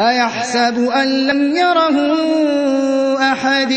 أَيَحْسَبُ أَن لَّمْ يَرَهُ أَحَدٌ؟